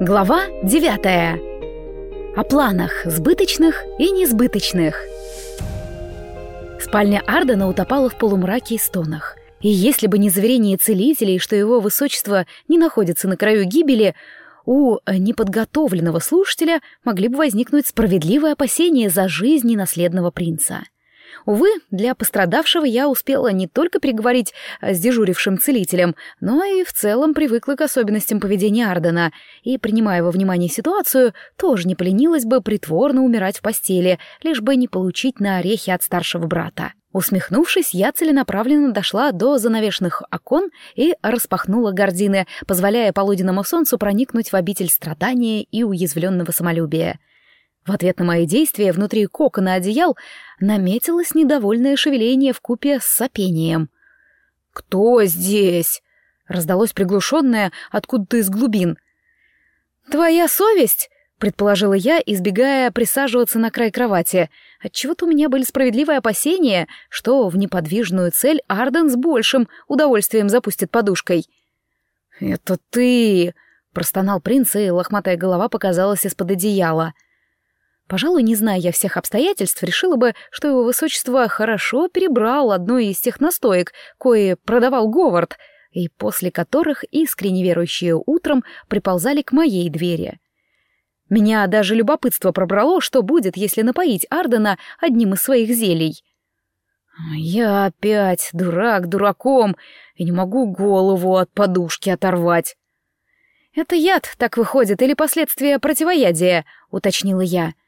Глава девятая. О планах сбыточных и несбыточных. Спальня Ардена утопала в полумраке и стонах. И если бы не заверение целителей, что его высочество не находится на краю гибели, у неподготовленного слушателя могли бы возникнуть справедливые опасения за жизнь наследного принца. Увы, для пострадавшего я успела не только переговорить э, с дежурившим целителем, но и в целом привыкла к особенностям поведения Ардена, и, принимая во внимание ситуацию, тоже не поленилась бы притворно умирать в постели, лишь бы не получить на орехи от старшего брата. Усмехнувшись, я целенаправленно дошла до занавешенных окон и распахнула гардины, позволяя полуденному солнцу проникнуть в обитель страдания и уязвленного самолюбия. В ответ на мои действия внутри кокона одеял наметилось недовольное шевеление в купе с сопением. «Кто здесь?» — раздалось приглушенное откуда-то из глубин. «Твоя совесть?» — предположила я, избегая присаживаться на край кровати. Отчего-то у меня были справедливые опасения, что в неподвижную цель Арден с большим удовольствием запустит подушкой. «Это ты!» — простонал принц, и лохматая голова показалась из-под одеяла — Пожалуй, не зная я всех обстоятельств, решила бы, что его высочество хорошо перебрал одну из тех настоек, кое продавал Говард, и после которых искренне верующие утром приползали к моей двери. Меня даже любопытство пробрало, что будет, если напоить Ардена одним из своих зелий. Я опять дурак дураком и не могу голову от подушки оторвать. «Это яд, так выходит, или последствия противоядия?» — уточнила я. —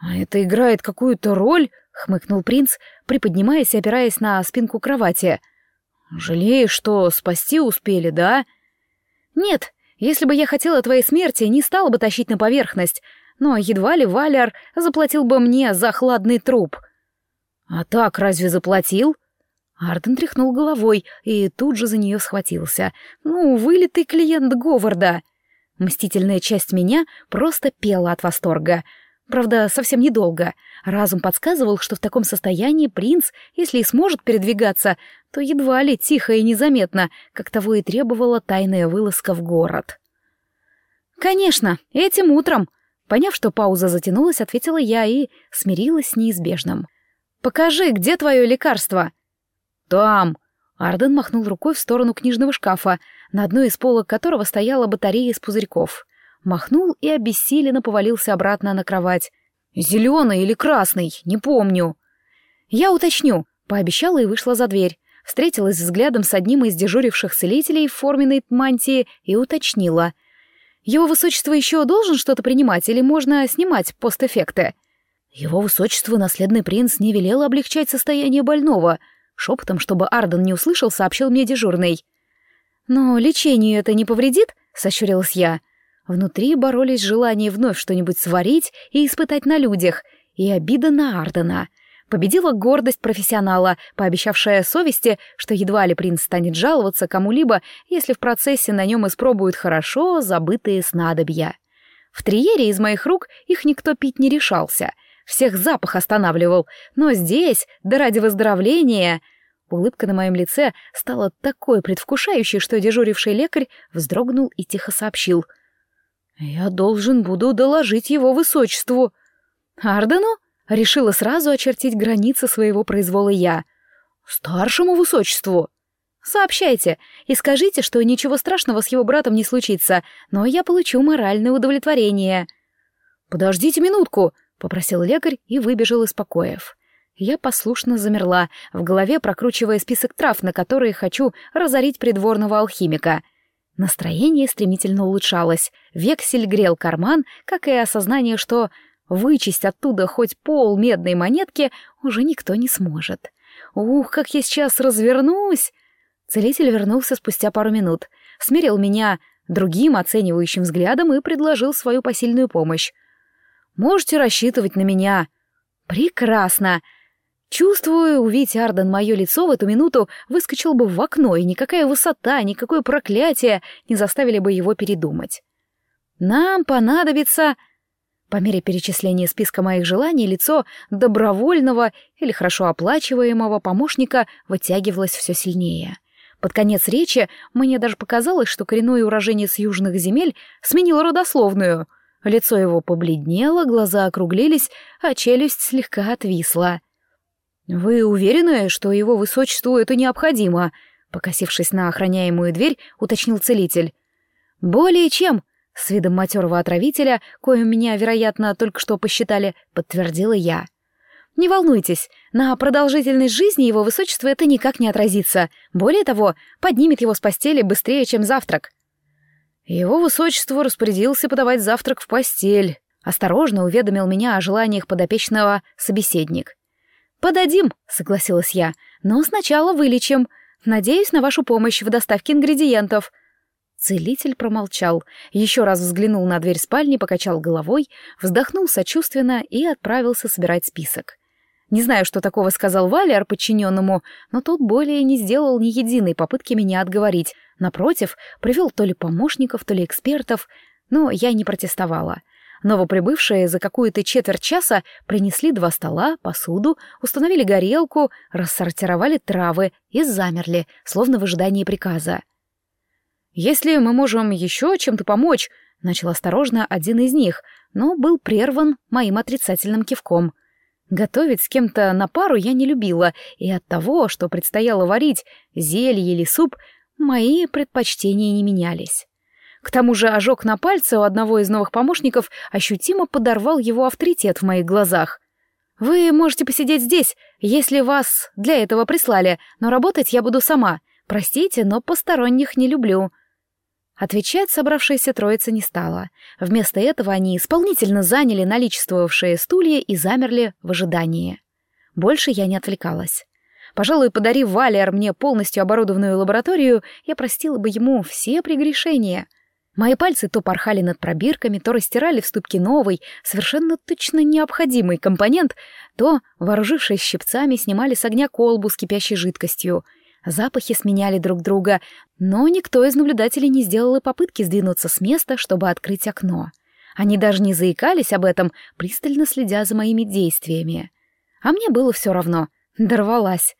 «А это играет какую-то роль?» — хмыкнул принц, приподнимаясь и опираясь на спинку кровати. «Жалеешь, что спасти успели, да?» «Нет, если бы я хотела твоей смерти, не стала бы тащить на поверхность, но едва ли Валяр заплатил бы мне за хладный труп». «А так разве заплатил?» Арден тряхнул головой и тут же за нее схватился. «Ну, вылитый клиент Говарда!» Мстительная часть меня просто пела от восторга — Правда, совсем недолго. Разум подсказывал, что в таком состоянии принц, если и сможет передвигаться, то едва ли тихо и незаметно, как того и требовала тайная вылазка в город. «Конечно, этим утром», Поняв, что пауза затянулась, ответила я и смирилась с неизбежным. «Покажи, где твое лекарство?» «Там!» Арден махнул рукой в сторону книжного шкафа, на одной из полок которого стояла батарея из пузырьков махнул и обессиленно повалился обратно на кровать. «Зеленый или красный? Не помню». «Я уточню», — пообещала и вышла за дверь. Встретилась взглядом с одним из дежуривших целителей в форменной мантии и уточнила. «Его высочество еще должен что-то принимать или можно снимать постэффекты?» Его высочество, наследный принц, не велел облегчать состояние больного. Шепотом, чтобы Арден не услышал, сообщил мне дежурный. «Но лечению это не повредит?» — сощурилась я. Внутри боролись желание вновь что-нибудь сварить и испытать на людях, и обида на Ардена. Победила гордость профессионала, пообещавшая совести, что едва ли принц станет жаловаться кому-либо, если в процессе на нем испробуют хорошо забытые снадобья. В триере из моих рук их никто пить не решался. Всех запах останавливал, но здесь, да ради выздоровления... Улыбка на моем лице стала такой предвкушающей, что дежуривший лекарь вздрогнул и тихо сообщил — «Я должен буду доложить его высочеству». «Ардену?» — решила сразу очертить границы своего произвола я. «Старшему высочеству». «Сообщайте и скажите, что ничего страшного с его братом не случится, но я получу моральное удовлетворение». «Подождите минутку», — попросил лекарь и выбежал из покоев. Я послушно замерла, в голове прокручивая список трав, на которые хочу разорить придворного алхимика — Настроение стремительно улучшалось, вексель грел карман, как и осознание, что вычесть оттуда хоть пол медной монетки уже никто не сможет. Ух, как я сейчас развернусь! Целитель вернулся спустя пару минут, смерил меня другим оценивающим взглядом и предложил свою посильную помощь. «Можете рассчитывать на меня». «Прекрасно!» Чувствую, увидеть Арден мое лицо в эту минуту, выскочил бы в окно, и никакая высота, никакое проклятие не заставили бы его передумать. Нам понадобится... По мере перечисления списка моих желаний лицо добровольного или хорошо оплачиваемого помощника вытягивалось все сильнее. Под конец речи мне даже показалось, что коренной уроженец южных земель сменил родословную. Лицо его побледнело, глаза округлились, а челюсть слегка отвисла. «Вы уверены, что его высочеству это необходимо?» Покосившись на охраняемую дверь, уточнил целитель. «Более чем», — с видом матерого отравителя, коим меня, вероятно, только что посчитали, подтвердила я. «Не волнуйтесь, на продолжительность жизни его высочества это никак не отразится. Более того, поднимет его с постели быстрее, чем завтрак». Его высочество распорядился подавать завтрак в постель. Осторожно уведомил меня о желаниях подопечного собеседник. «Подадим», — согласилась я, — «но сначала вылечим. Надеюсь на вашу помощь в доставке ингредиентов». Целитель промолчал, еще раз взглянул на дверь спальни, покачал головой, вздохнул сочувственно и отправился собирать список. Не знаю, что такого сказал Валер подчиненному, но тот более не сделал ни единой попытки меня отговорить. Напротив, привел то ли помощников, то ли экспертов, но я не протестовала. Новоприбывшие за какую-то четверть часа принесли два стола, посуду, установили горелку, рассортировали травы и замерли, словно в ожидании приказа. «Если мы можем еще чем-то помочь», — начал осторожно один из них, но был прерван моим отрицательным кивком. Готовить с кем-то на пару я не любила, и от того, что предстояло варить, зелье или суп, мои предпочтения не менялись. К тому же ожог на пальце у одного из новых помощников ощутимо подорвал его авторитет в моих глазах. «Вы можете посидеть здесь, если вас для этого прислали, но работать я буду сама. Простите, но посторонних не люблю». Отвечать собравшаяся троица не стала. Вместо этого они исполнительно заняли наличествовавшие стулья и замерли в ожидании. Больше я не отвлекалась. Пожалуй, подарив Валер мне полностью оборудованную лабораторию, я простила бы ему все прегрешения — Мои пальцы то порхали над пробирками, то растирали в ступке новый, совершенно точно необходимый компонент, то, вооружившись щипцами, снимали с огня колбу с кипящей жидкостью. Запахи сменяли друг друга, но никто из наблюдателей не сделал и попытки сдвинуться с места, чтобы открыть окно. Они даже не заикались об этом, пристально следя за моими действиями. А мне было все равно. Дорвалась.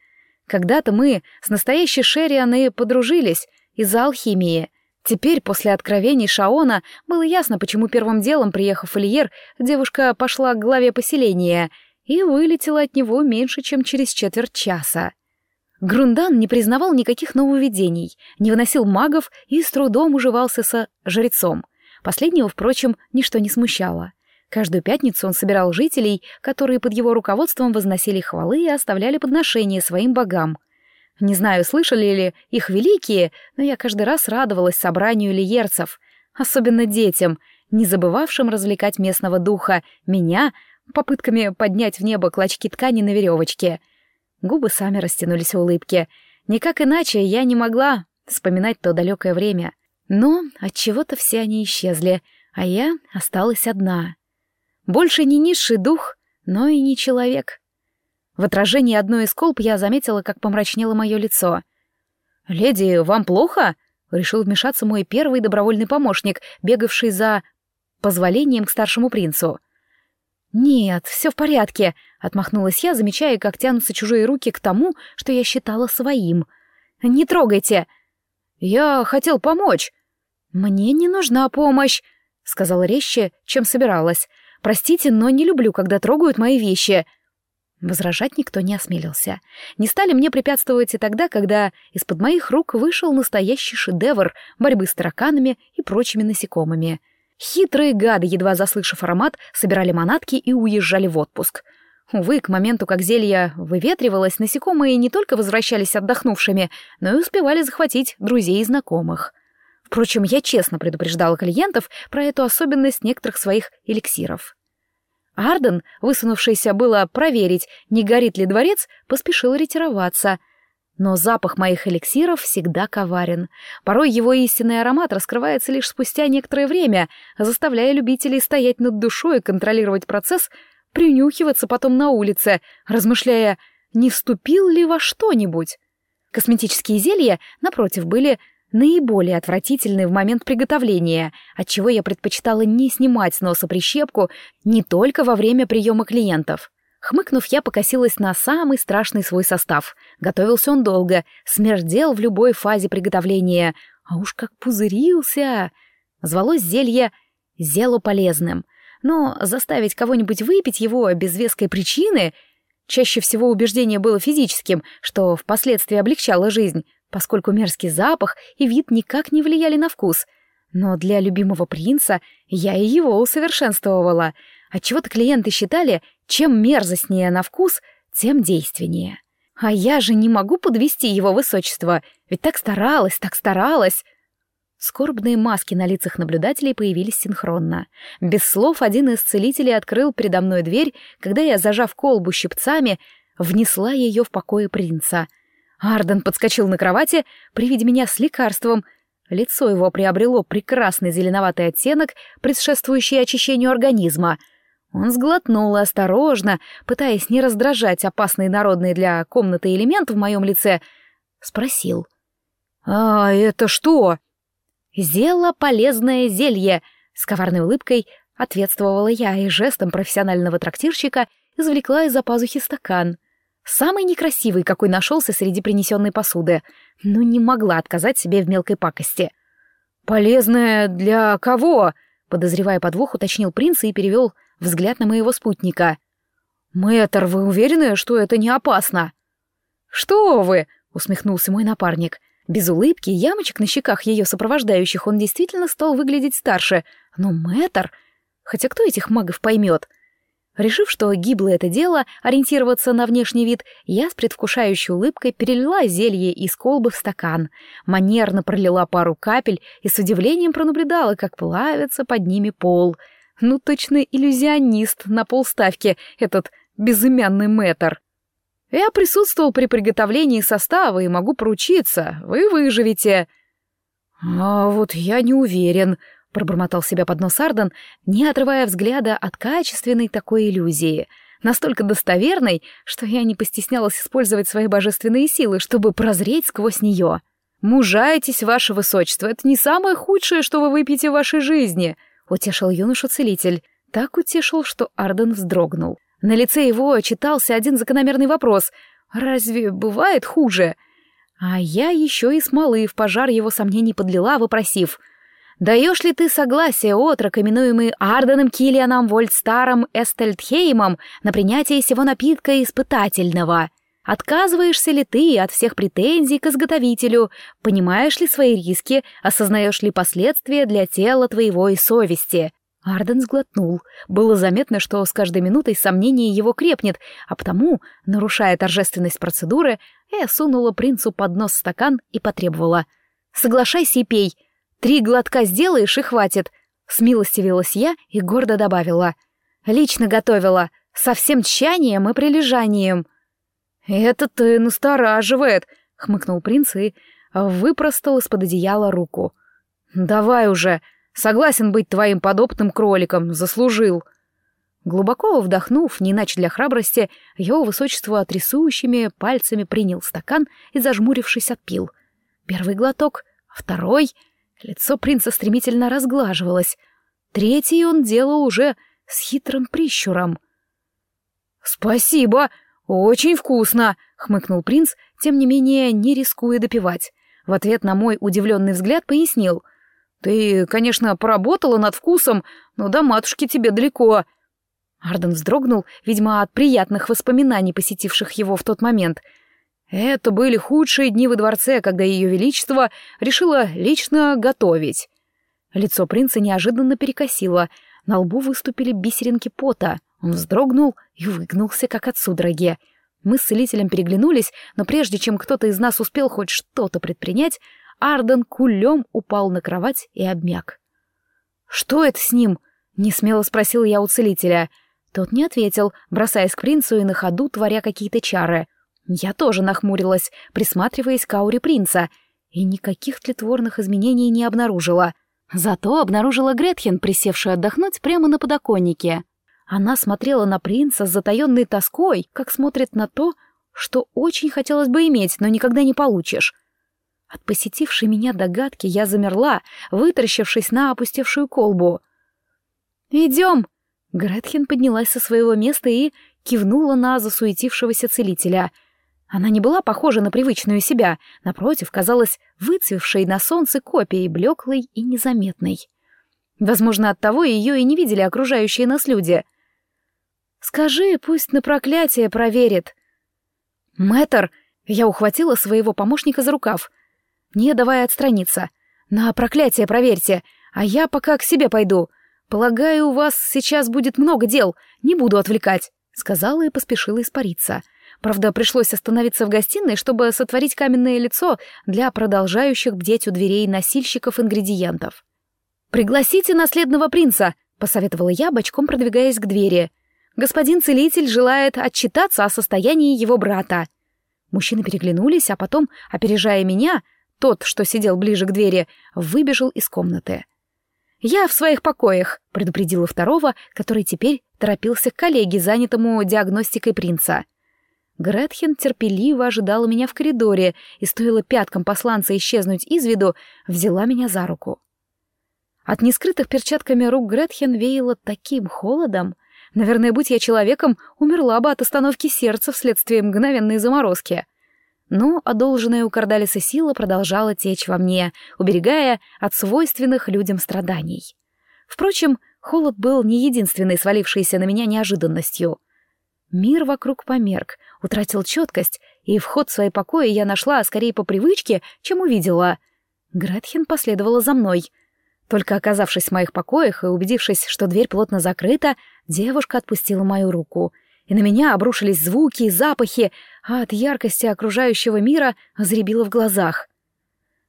Когда-то мы с настоящей Шерриан и подружились из-за алхимии — Теперь, после откровений Шаона, было ясно, почему первым делом, приехав Ильер, девушка пошла к главе поселения и вылетела от него меньше, чем через четверть часа. Грундан не признавал никаких нововведений, не выносил магов и с трудом уживался со жрецом. Последнего, впрочем, ничто не смущало. Каждую пятницу он собирал жителей, которые под его руководством возносили хвалы и оставляли подношения своим богам — не знаю, слышали ли их великие, но я каждый раз радовалась собранию лиерцев, особенно детям, не забывавшим развлекать местного духа, меня, попытками поднять в небо клочки ткани на веревочке. Губы сами растянулись в улыбке. Никак иначе я не могла вспоминать то далекое время. Но от чего то все они исчезли, а я осталась одна. Больше не низший дух, но и не человек. В отражении одной из колб я заметила, как помрачнело мое лицо. «Леди, вам плохо?» — решил вмешаться мой первый добровольный помощник, бегавший за позволением к старшему принцу. «Нет, все в порядке», — отмахнулась я, замечая, как тянутся чужие руки к тому, что я считала своим. «Не трогайте!» «Я хотел помочь». «Мне не нужна помощь», — сказала резче, чем собиралась. «Простите, но не люблю, когда трогают мои вещи». Возражать никто не осмелился. Не стали мне препятствовать и тогда, когда из-под моих рук вышел настоящий шедевр борьбы с тараканами и прочими насекомыми. Хитрые гады, едва заслышав аромат, собирали манатки и уезжали в отпуск. Увы, к моменту, как зелье выветривалось, насекомые не только возвращались отдохнувшими, но и успевали захватить друзей и знакомых. Впрочем, я честно предупреждала клиентов про эту особенность некоторых своих эликсиров. Арден, высунувшийся было проверить, не горит ли дворец, поспешил ретироваться. Но запах моих эликсиров всегда коварен. Порой его истинный аромат раскрывается лишь спустя некоторое время, заставляя любителей стоять над душой и контролировать процесс, принюхиваться потом на улице, размышляя, не вступил ли во что-нибудь. Косметические зелья, напротив, были наиболее отвратительный в момент приготовления, отчего я предпочитала не снимать с носа прищепку не только во время приема клиентов. Хмыкнув, я покосилась на самый страшный свой состав. Готовился он долго, смердел в любой фазе приготовления. А уж как пузырился! Звалось зелье «зело полезным». Но заставить кого-нибудь выпить его без веской причины... Чаще всего убеждение было физическим, что впоследствии облегчало жизнь, поскольку мерзкий запах и вид никак не влияли на вкус. Но для любимого принца я и его усовершенствовала. Отчего-то клиенты считали, чем мерзостнее на вкус, тем действеннее. А я же не могу подвести его высочество, ведь так старалась, так старалась. Скорбные маски на лицах наблюдателей появились синхронно. Без слов один из целителей открыл передо мной дверь, когда я, зажав колбу щипцами, внесла ее в покое принца. Арден подскочил на кровати при виде меня с лекарством. Лицо его приобрело прекрасный зеленоватый оттенок, предшествующий очищению организма. Он сглотнул осторожно, пытаясь не раздражать опасный народный для комнаты элемент в моем лице, спросил. «А это что?» «Зело полезное зелье!» — с коварной улыбкой ответствовала я и жестом профессионального трактирщика извлекла из-за пазухи стакан. Самый некрасивый, какой нашелся среди принесенной посуды, но не могла отказать себе в мелкой пакости. «Полезное для кого?» — подозревая подвох, уточнил принц и перевел взгляд на моего спутника. «Мэтр, вы уверены, что это не опасно?» «Что вы!» — усмехнулся мой напарник. Без улыбки, ямочек на щеках ее сопровождающих он действительно стал выглядеть старше, но мэтр... Хотя кто этих магов поймет? Решив, что гибло это дело, ориентироваться на внешний вид, я с предвкушающей улыбкой перелила зелье из колбы в стакан, манерно пролила пару капель и с удивлением пронаблюдала, как плавится под ними пол. Ну, точно иллюзионист на полставки, этот безымянный мэтр. Я присутствовал при приготовлении состава и могу поручиться, вы выживете. А вот я не уверен, пробормотал себя под нос Арден, не отрывая взгляда от качественной такой иллюзии, настолько достоверной, что я не постеснялась использовать свои божественные силы, чтобы прозреть сквозь нее. «Мужайтесь, ваше высочество, это не самое худшее, что вы выпьете в вашей жизни», — утешил юноша-целитель. Так утешил, что Арден вздрогнул. На лице его читался один закономерный вопрос. «Разве бывает хуже?» А я еще и смолы в пожар его сомнений подлила, вопросив. «Даешь ли ты согласие, отрок, именуемый Арденом Киллианом Вольдстаром Эстельдхеймом, на принятие сего напитка испытательного?» Отказываешься ли ты от всех претензий к изготовителю, понимаешь ли свои риски, осознаешь ли последствия для тела твоего и совести? Арден сглотнул. Было заметно, что с каждой минутой сомнение его крепнет, а потому, нарушая торжественность процедуры, я сунула принцу под нос стакан и потребовала. «Соглашайся и пей. Три глотка сделаешь и хватит». Смилостивилась я и гордо добавила. «Лично готовила, со всем тщанием и прилежанием». «Это ты настораживает», — хмыкнул принц и выпростал из-под одеяла руку. «Давай уже», — Согласен быть твоим подопытным кроликом, заслужил». Глубоко вдохнув, не иначе для храбрости, его высочество отрисующими пальцами принял стакан и, зажмурившись, отпил. Первый глоток, второй. Лицо принца стремительно разглаживалось. Третий он делал уже с хитрым прищуром. «Спасибо! Очень вкусно!» — хмыкнул принц, тем не менее не рискуя допивать. В ответ на мой удивленный взгляд пояснил. «Ты, конечно, поработала над вкусом, но до матушки тебе далеко». Арден вздрогнул, видимо, от приятных воспоминаний, посетивших его в тот момент. Это были худшие дни во дворце, когда ее величество решило лично готовить. Лицо принца неожиданно перекосило, на лбу выступили бисеринки пота. Он вздрогнул и выгнулся, как от судороги. Мы с целителем переглянулись, но прежде чем кто-то из нас успел хоть что-то предпринять, Арден кулем упал на кровать и обмяк. «Что это с ним?» — несмело спросил я у целителя. Тот не ответил, бросаясь к принцу и на ходу творя какие-то чары. Я тоже нахмурилась, присматриваясь к ауре принца, и никаких тлетворных изменений не обнаружила. Зато обнаружила Гретхен, присевшую отдохнуть прямо на подоконнике. Она смотрела на принца с затаенной тоской, как смотрит на то, что очень хотелось бы иметь, но никогда не получишь. От посетившей меня догадки я замерла, вытаращившись на опустевшую колбу. «Идем!» Гретхен поднялась со своего места и кивнула на засуетившегося целителя. Она не была похожа на привычную себя, напротив, казалась выцвевшей на солнце копией, блеклой и незаметной. Возможно, оттого ее и не видели окружающие нас люди. «Скажи, пусть на проклятие проверит». «Мэтр!» — я ухватила своего помощника за рукав. «Не давай отстраниться. На проклятие проверьте, а я пока к себе пойду. Полагаю, у вас сейчас будет много дел, не буду отвлекать», — сказала и поспешила испариться. Правда, пришлось остановиться в гостиной, чтобы сотворить каменное лицо для продолжающих бдеть у дверей носильщиков ингредиентов. «Пригласите наследного принца», — посоветовала я, бочком продвигаясь к двери. «Господин целитель желает отчитаться о состоянии его брата». Мужчины переглянулись, а потом, опережая меня, тот, что сидел ближе к двери, выбежал из комнаты. «Я в своих покоях», — предупредила второго, который теперь торопился к коллеге, занятому диагностикой принца. Гретхен терпеливо ожидала меня в коридоре и, стоило пяткам посланца исчезнуть из виду, взяла меня за руку. От нескрытых перчатками рук Гретхен веяло таким холодом. Наверное, будь я человеком, умерла бы от остановки сердца вследствие мгновенной заморозки. Но одолженная у Кардалиса сила продолжала течь во мне, уберегая от свойственных людям страданий. Впрочем, холод был не единственной свалившейся на меня неожиданностью. Мир вокруг померк, утратил четкость, и вход в свои покои я нашла скорее по привычке, чем увидела. Гретхен последовала за мной. Только оказавшись в моих покоях и убедившись, что дверь плотно закрыта, девушка отпустила мою руку — и на меня обрушились звуки и запахи, а от яркости окружающего мира озребило в глазах.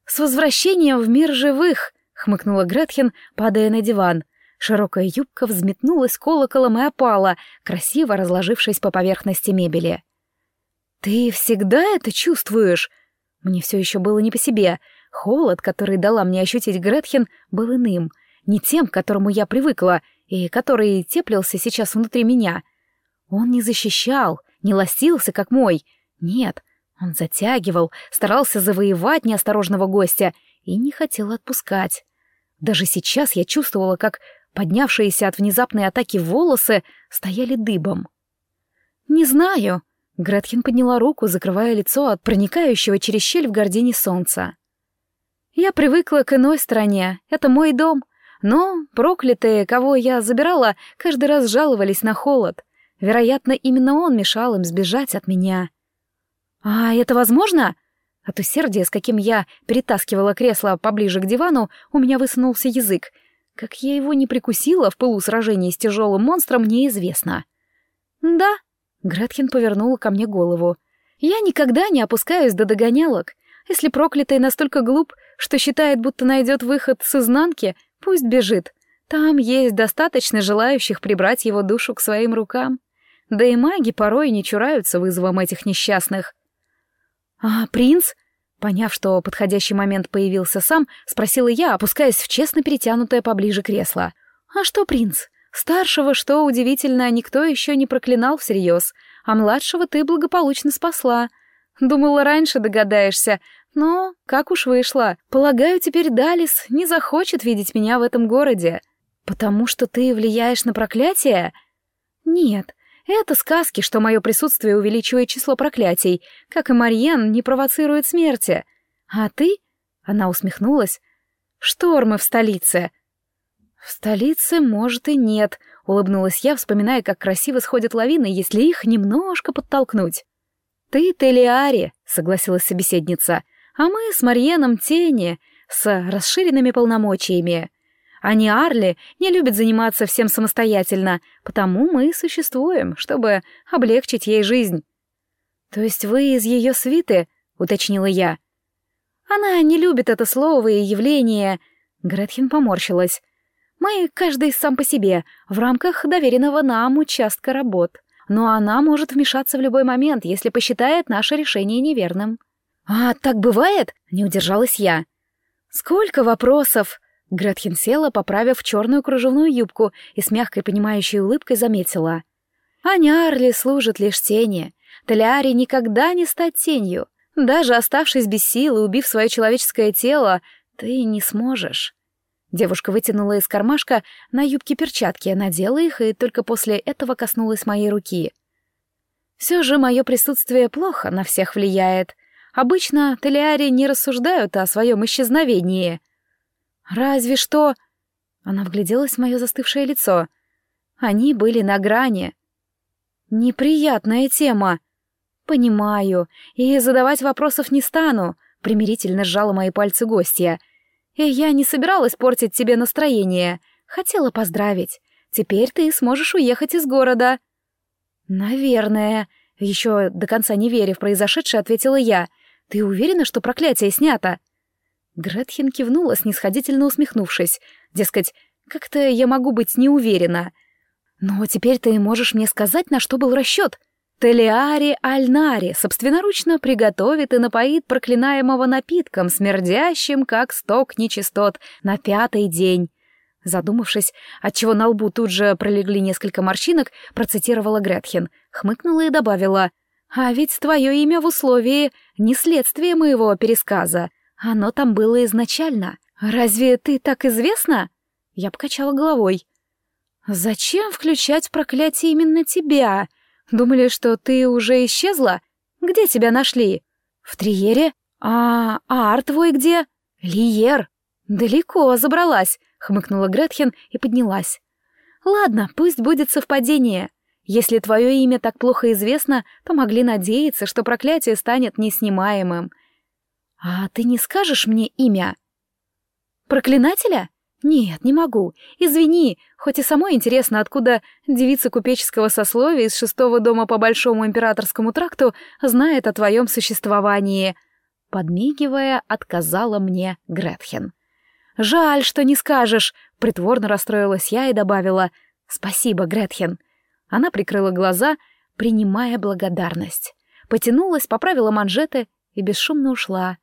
«С возвращением в мир живых!» — хмыкнула Гретхен, падая на диван. Широкая юбка взметнулась колоколом и опала, красиво разложившись по поверхности мебели. «Ты всегда это чувствуешь?» Мне все еще было не по себе. Холод, который дала мне ощутить Гретхен, был иным, не тем, к которому я привыкла, и который теплился сейчас внутри меня — он не защищал, не ластился, как мой. Нет, он затягивал, старался завоевать неосторожного гостя и не хотел отпускать. Даже сейчас я чувствовала, как поднявшиеся от внезапной атаки волосы стояли дыбом. «Не знаю», — Гретхен подняла руку, закрывая лицо от проникающего через щель в гордине солнца. «Я привыкла к иной стороне, это мой дом, но проклятые, кого я забирала, каждый раз жаловались на холод. Вероятно, именно он мешал им сбежать от меня. «А это возможно?» От усердия, с каким я перетаскивала кресло поближе к дивану, у меня высунулся язык. Как я его не прикусила в пылу сражения с тяжелым монстром, неизвестно. «Да», — Гретхен повернула ко мне голову. «Я никогда не опускаюсь до догонялок. Если проклятый настолько глуп, что считает, будто найдет выход с изнанки, пусть бежит. Там есть достаточно желающих прибрать его душу к своим рукам». Да и маги порой не чураются вызовом этих несчастных. «А принц?» Поняв, что подходящий момент появился сам, спросила я, опускаясь в честно перетянутое поближе кресло. «А что принц? Старшего, что удивительно, никто еще не проклинал всерьез, а младшего ты благополучно спасла. Думала, раньше догадаешься, но как уж вышло. Полагаю, теперь Далис не захочет видеть меня в этом городе. Потому что ты влияешь на проклятие? Нет, это сказки, что мое присутствие увеличивает число проклятий, как и Марьен не провоцирует смерти. А ты? Она усмехнулась. Штормы в столице. В столице, может, и нет, улыбнулась я, вспоминая, как красиво сходят лавины, если их немножко подтолкнуть. Ты Телиари, согласилась собеседница, а мы с Марьеном Тени, с расширенными полномочиями. Они, Арли, не любят заниматься всем самостоятельно, потому мы и существуем, чтобы облегчить ей жизнь. То есть вы из ее свиты, уточнила я. Она не любит это слово и явление. Гретхен поморщилась. Мы каждый сам по себе, в рамках доверенного нам участка работ. Но она может вмешаться в любой момент, если посчитает наше решение неверным. «А так бывает?» — не удержалась я. «Сколько вопросов!» Гретхен села, поправив черную кружевную юбку и с мягкой понимающей улыбкой заметила. «Аня Арли служит лишь тени. Теляре никогда не стать тенью. Даже оставшись без сил и убив свое человеческое тело, ты не сможешь. Девушка вытянула из кармашка на юбке перчатки, надела их и только после этого коснулась моей руки. Все же мое присутствие плохо на всех влияет. Обычно Телиари не рассуждают о своем исчезновении. Разве что... Она вгляделась в мое застывшее лицо. Они были на грани. Неприятная тема. Понимаю, и задавать вопросов не стану, примирительно сжала мои пальцы гостья — и я не собиралась портить тебе настроение. Хотела поздравить. Теперь ты сможешь уехать из города». «Наверное», — еще до конца не веря в произошедшее, ответила я. «Ты уверена, что проклятие снято?» Гретхен кивнула, снисходительно усмехнувшись. Дескать, как-то я могу быть не уверена. «Но теперь ты можешь мне сказать, на что был расчет?» Телиари Альнари собственноручно приготовит и напоит проклинаемого напитком, смердящим, как сток нечистот, на пятый день. Задумавшись, отчего на лбу тут же пролегли несколько морщинок, процитировала Гретхен, хмыкнула и добавила, «А ведь твое имя в условии не следствие моего пересказа. Оно там было изначально. Разве ты так известна?» Я покачала головой. «Зачем включать проклятие именно тебя?» Думали, что ты уже исчезла? Где тебя нашли? В Триере? А, а Ар твой где? Лиер. Далеко забралась, хмыкнула Гретхен и поднялась. Ладно, пусть будет совпадение. Если твое имя так плохо известно, то могли надеяться, что проклятие станет неснимаемым. А ты не скажешь мне имя? Проклинателя? «Нет, не могу. Извини, хоть и самой интересно, откуда девица купеческого сословия из шестого дома по Большому императорскому тракту знает о твоем существовании». Подмигивая, отказала мне Гретхен. «Жаль, что не скажешь», — притворно расстроилась я и добавила «Спасибо, Гретхен». Она прикрыла глаза, принимая благодарность. Потянулась, поправила манжеты и бесшумно ушла.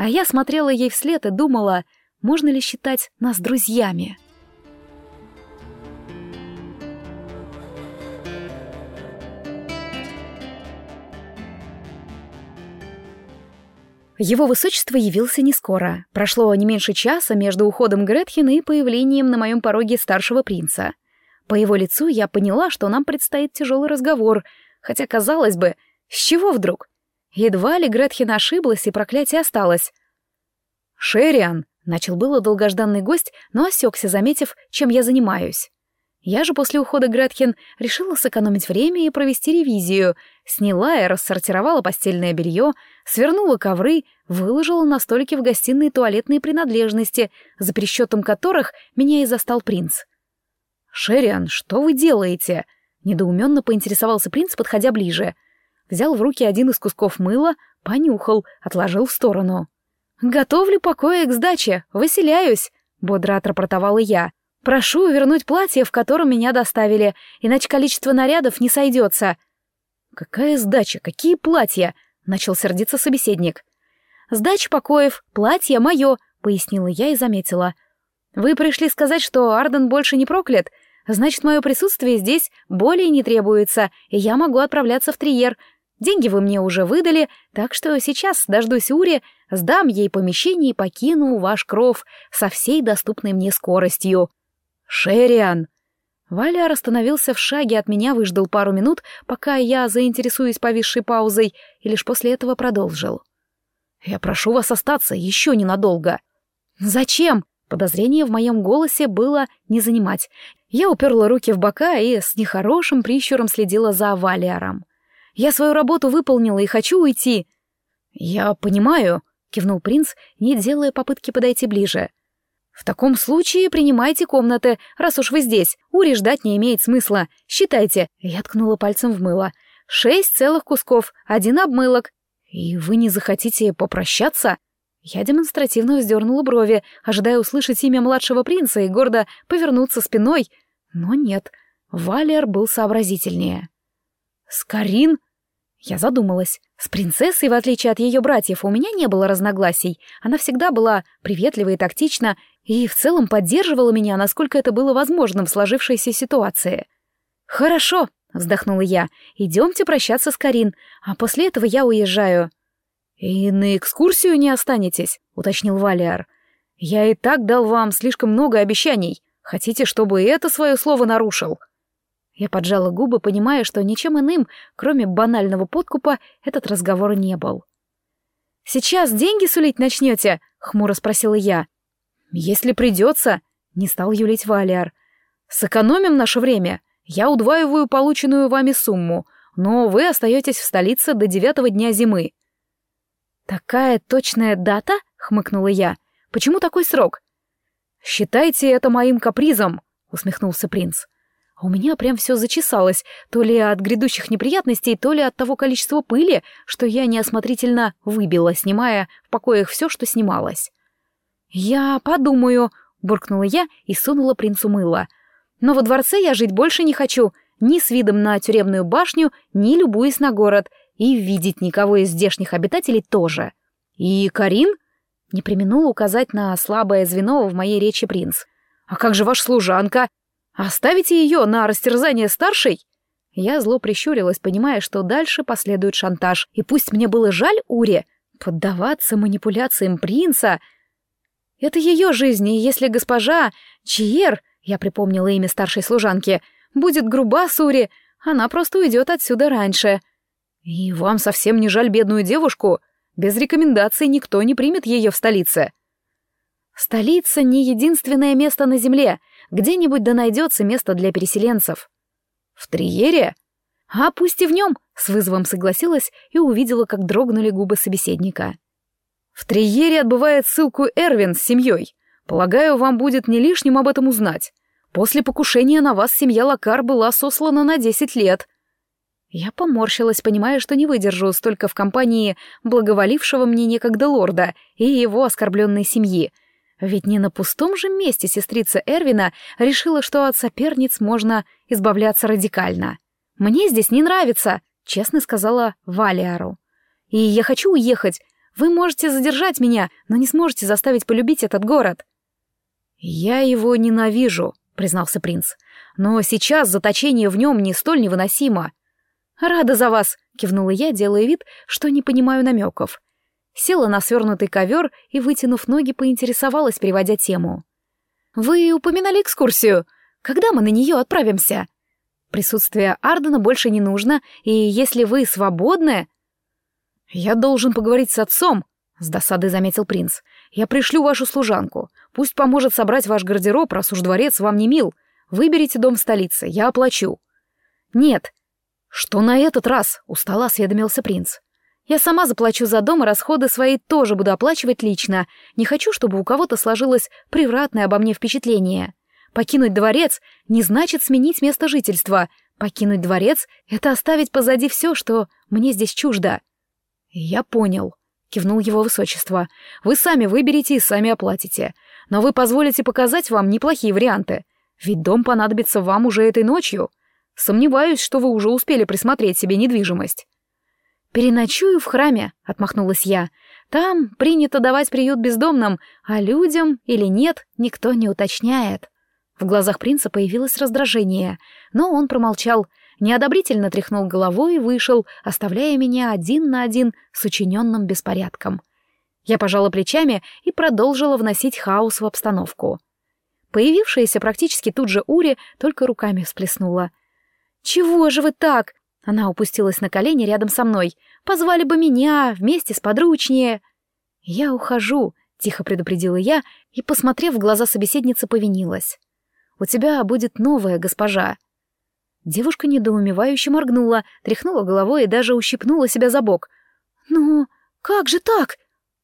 А я смотрела ей вслед и думала — можно ли считать нас друзьями? Его высочество явился не скоро. Прошло не меньше часа между уходом Гретхен и появлением на моем пороге старшего принца. По его лицу я поняла, что нам предстоит тяжелый разговор, хотя, казалось бы, с чего вдруг? Едва ли Гретхен ошиблась, и проклятие осталось. «Шериан!» Начал было долгожданный гость, но осекся, заметив, чем я занимаюсь. Я же после ухода Гретхен решила сэкономить время и провести ревизию. Сняла и рассортировала постельное белье, свернула ковры, выложила на столике в гостиной туалетные принадлежности, за пересчетом которых меня и застал принц. «Шериан, что вы делаете?» — недоуменно поинтересовался принц, подходя ближе. Взял в руки один из кусков мыла, понюхал, отложил в сторону. «Готовлю покоя к сдаче, выселяюсь», — бодро отрапортовала я. «Прошу вернуть платье, в котором меня доставили, иначе количество нарядов не сойдется». «Какая сдача? Какие платья?» — начал сердиться собеседник. «Сдача покоев, платье мое», — пояснила я и заметила. «Вы пришли сказать, что Арден больше не проклят, значит, мое присутствие здесь более не требуется, и я могу отправляться в Триер, Деньги вы мне уже выдали, так что сейчас дождусь Ури, сдам ей помещение и покину ваш кров со всей доступной мне скоростью. Шериан!» Валяр остановился в шаге от меня, выждал пару минут, пока я заинтересуюсь повисшей паузой, и лишь после этого продолжил. «Я прошу вас остаться еще ненадолго». «Зачем?» Подозрение в моем голосе было не занимать. Я уперла руки в бока и с нехорошим прищуром следила за Валиаром. Я свою работу выполнила и хочу уйти». «Я понимаю», — кивнул принц, не делая попытки подойти ближе. «В таком случае принимайте комнаты, раз уж вы здесь. Ури ждать не имеет смысла. Считайте». Я ткнула пальцем в мыло. «Шесть целых кусков, один обмылок. И вы не захотите попрощаться?» Я демонстративно вздернула брови, ожидая услышать имя младшего принца и гордо повернуться спиной. Но нет, Валер был сообразительнее. «Скорин?» Я задумалась. С принцессой, в отличие от ее братьев, у меня не было разногласий. Она всегда была приветлива и тактична, и в целом поддерживала меня, насколько это было возможным в сложившейся ситуации. «Хорошо», — вздохнула я, — «идемте прощаться с Карин, а после этого я уезжаю». «И на экскурсию не останетесь», — уточнил Валиар. «Я и так дал вам слишком много обещаний. Хотите, чтобы и это свое слово нарушил?» Я поджала губы, понимая, что ничем иным, кроме банального подкупа, этот разговор не был. «Сейчас деньги сулить начнете?» — хмуро спросила я. «Если придется», — не стал юлить Валиар. «Сэкономим наше время. Я удваиваю полученную вами сумму, но вы остаетесь в столице до девятого дня зимы». «Такая точная дата?» — хмыкнула я. «Почему такой срок?» «Считайте это моим капризом», — усмехнулся принц. А у меня прям все зачесалось, то ли от грядущих неприятностей, то ли от того количества пыли, что я неосмотрительно выбила, снимая в покоях все, что снималось. «Я подумаю», — буркнула я и сунула принцу мыло. «Но во дворце я жить больше не хочу, ни с видом на тюремную башню, ни любуясь на город, и видеть никого из здешних обитателей тоже. И Карин?» — не применул указать на слабое звено в моей речи принц. «А как же ваша служанка?» Оставите ее на растерзание старшей?» Я зло прищурилась, понимая, что дальше последует шантаж, и пусть мне было жаль Уре, поддаваться манипуляциям принца... Это ее жизнь, и если госпожа Чиер, я припомнила имя старшей служанки, будет груба с Ури, она просто уйдет отсюда раньше. И вам совсем не жаль бедную девушку? Без рекомендаций никто не примет ее в столице. Столица не единственное место на земле, где-нибудь да найдется место для переселенцев. В Триере? А пусть и в нем, с вызовом согласилась и увидела, как дрогнули губы собеседника. В Триере отбывает ссылку Эрвин с семьей. Полагаю, вам будет не лишним об этом узнать. После покушения на вас семья Лакар была сослана на десять лет. Я поморщилась, понимая, что не выдержу столько в компании благоволившего мне некогда лорда и его оскорбленной семьи, ведь не на пустом же месте сестрица Эрвина решила, что от соперниц можно избавляться радикально. «Мне здесь не нравится», — честно сказала Валиару. «И я хочу уехать. Вы можете задержать меня, но не сможете заставить полюбить этот город». «Я его ненавижу», — признался принц. «Но сейчас заточение в нем не столь невыносимо». «Рада за вас», — кивнула я, делая вид, что не понимаю намеков села на свернутый ковер и, вытянув ноги, поинтересовалась, переводя тему. «Вы упоминали экскурсию. Когда мы на нее отправимся?» «Присутствие Ардена больше не нужно, и если вы свободны...» «Я должен поговорить с отцом», — с досадой заметил принц. «Я пришлю вашу служанку. Пусть поможет собрать ваш гардероб, раз уж дворец вам не мил. Выберите дом в столице, я оплачу». «Нет». «Что на этот раз?» — устало осведомился принц. Я сама заплачу за дом, и расходы свои тоже буду оплачивать лично. Не хочу, чтобы у кого-то сложилось превратное обо мне впечатление. Покинуть дворец не значит сменить место жительства. Покинуть дворец — это оставить позади все, что мне здесь чуждо. Я понял, — кивнул его высочество. Вы сами выберете и сами оплатите. Но вы позволите показать вам неплохие варианты. Ведь дом понадобится вам уже этой ночью. Сомневаюсь, что вы уже успели присмотреть себе недвижимость. «Переночую в храме», — отмахнулась я. «Там принято давать приют бездомным, а людям или нет никто не уточняет». В глазах принца появилось раздражение, но он промолчал, неодобрительно тряхнул головой и вышел, оставляя меня один на один с учиненным беспорядком. Я пожала плечами и продолжила вносить хаос в обстановку. Появившаяся практически тут же Ури только руками всплеснула. «Чего же вы так? Она упустилась на колени рядом со мной. «Позвали бы меня, вместе с подручнее». «Я ухожу», — тихо предупредила я и, посмотрев в глаза собеседницы, повинилась. «У тебя будет новая госпожа». Девушка недоумевающе моргнула, тряхнула головой и даже ущипнула себя за бок. «Ну, как же так?»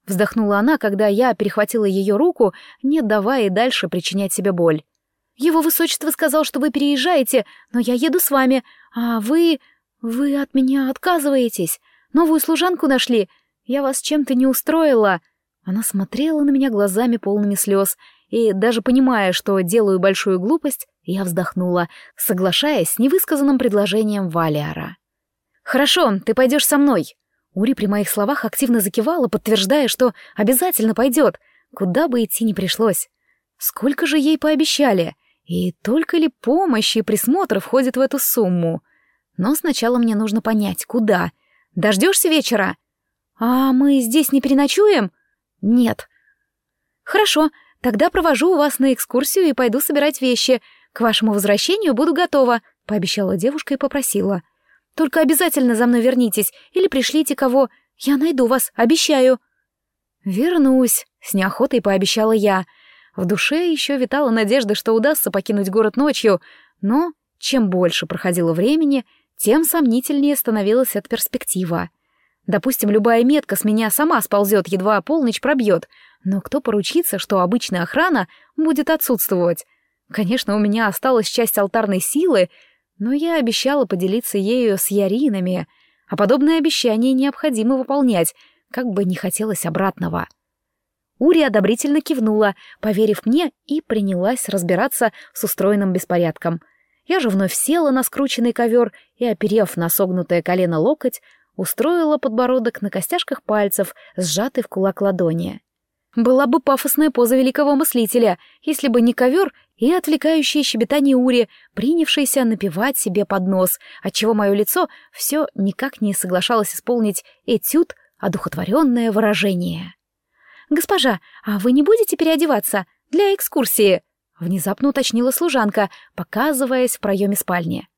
Вздохнула она, когда я перехватила ее руку, не давая и дальше причинять себе боль. «Его высочество сказал, что вы переезжаете, но я еду с вами, а вы...» «Вы от меня отказываетесь? Новую служанку нашли? Я вас чем-то не устроила?» Она смотрела на меня глазами полными слез, и даже понимая, что делаю большую глупость, я вздохнула, соглашаясь с невысказанным предложением Валиара. «Хорошо, ты пойдешь со мной». Ури при моих словах активно закивала, подтверждая, что обязательно пойдет, куда бы идти не пришлось. Сколько же ей пообещали? И только ли помощь и присмотр входят в эту сумму? Но сначала мне нужно понять, куда. Дождешься вечера? «А мы здесь не переночуем?» «Нет». «Хорошо, тогда провожу вас на экскурсию и пойду собирать вещи. К вашему возвращению буду готова», — пообещала девушка и попросила. «Только обязательно за мной вернитесь или пришлите кого. Я найду вас, обещаю». «Вернусь», — с неохотой пообещала я. В душе еще витала надежда, что удастся покинуть город ночью, но чем больше проходило времени, тем сомнительнее становилась эта перспектива. Допустим, любая метка с меня сама сползет, едва полночь пробьет. Но кто поручится, что обычная охрана будет отсутствовать? Конечно, у меня осталась часть алтарной силы, но я обещала поделиться ею с Яринами, а подобное обещание необходимо выполнять, как бы не хотелось обратного. Ури одобрительно кивнула, поверив мне, и принялась разбираться с устроенным беспорядком. Я же вновь села на скрученный ковер и, оперев на согнутое колено локоть, устроила подбородок на костяшках пальцев, сжатый в кулак ладони. Была бы пафосная поза великого мыслителя, если бы не ковер и отвлекающее щебетание Ури, принявшееся напевать себе под нос, отчего мое лицо все никак не соглашалось исполнить этюд одухотворенное выражение. «Госпожа, а вы не будете переодеваться? Для экскурсии?» — внезапно уточнила служанка, показываясь в проеме спальни.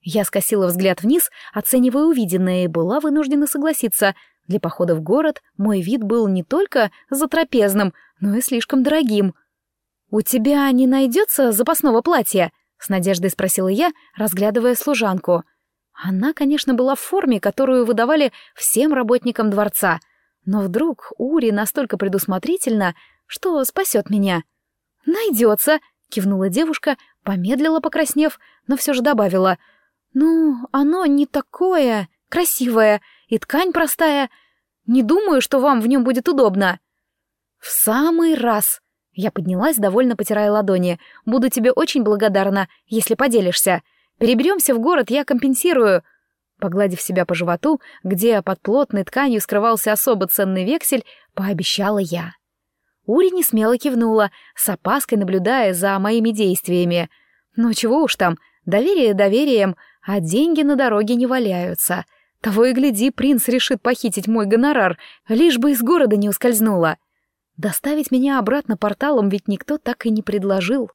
Я скосила взгляд вниз, оценивая увиденное, и была вынуждена согласиться. Для похода в город мой вид был не только затрапезным, но и слишком дорогим. «У тебя не найдется запасного платья?» — с надеждой спросила я, разглядывая служанку. Она, конечно, была в форме, которую выдавали всем работникам дворца, но вдруг Ури настолько предусмотрительна, что спасет меня. «Найдется!» — кивнула девушка, помедлила, покраснев, но все же добавила — «Ну, оно не такое красивое, и ткань простая. Не думаю, что вам в нем будет удобно». «В самый раз!» Я поднялась, довольно потирая ладони. «Буду тебе очень благодарна, если поделишься. Переберемся в город, я компенсирую». Погладив себя по животу, где под плотной тканью скрывался особо ценный вексель, пообещала я. Ури не смело кивнула, с опаской наблюдая за моими действиями. Ну чего уж там, доверие доверием, а деньги на дороге не валяются. Того и гляди, принц решит похитить мой гонорар, лишь бы из города не ускользнула. Доставить меня обратно порталом ведь никто так и не предложил.